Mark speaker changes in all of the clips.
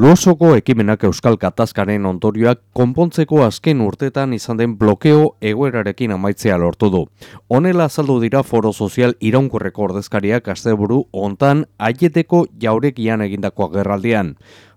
Speaker 1: Luosoko ekimenak Euskal Gatazkaren ondorioak konpontzeko azken urtetan izan den blokeo egoerarekin amaitzea lortu du. Honela azaldu dira foro sozial iraunkorreko ordezkariak asteburu hontan aieteko jaurekian egindako agerraldian.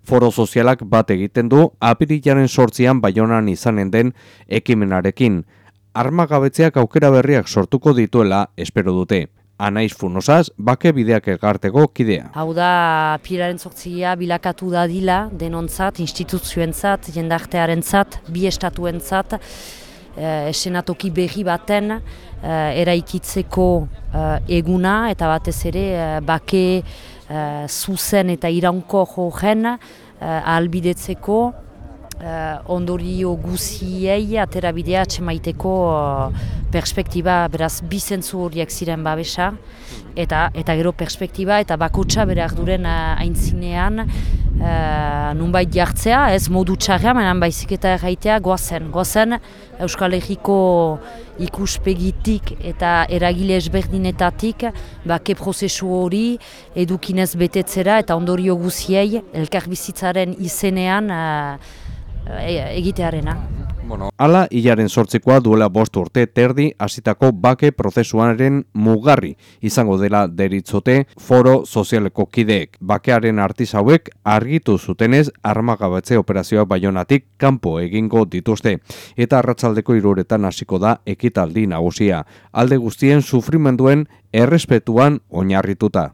Speaker 1: Foro sozialak bat egiten du apirilaren sortzian baionan izanen den ekimenarekin. Armagabetzeak aukera berriak sortuko dituela espero dute. Anaiz Funosaz, bake bideak elgarteko kidea.
Speaker 2: Hau da, piraren sortzia bilakatu da dila, denontzat, instituzioentzat, jendartearen zat, bi estatuen zat, eh, esenatoki berri baten, eh, eraikitzeko eh, eguna, eta batez ere, eh, bake eh, zuzen eta iraunko joen, eh, ahalbidetzeko, ondorio guziei atera bidea atxemaiteko uh, perspektiba, beraz, bizentzu horiek ziren babesa, eta eta gero perspektiba eta bakotsa bere arduren uh, aintzinean uh, nunbait jartzea, ez modu txarra, menan baizik eta erraitea goazen. Goazen Euskal Herriko ikuspegitik eta eragile ezberdinetatik bake prozesu hori edukinez betetzera eta ondorio guziei elkarbizitzaren izenean E, egitearena.
Speaker 1: Bueno, ala, hilaren sortzikoa duela bost urte terdi hasitako bake prozesuaren mugarri izango dela deritzote foro sozialeko kideek. Bakearen artiz hauek argitu zutenez armagabatze operazioak baionatik kanpo egingo dituzte. Eta arratzaldeko iruretan hasiko da ekitaldi nagusia. Alde guztien sufrimenduen errespetuan oinarrituta.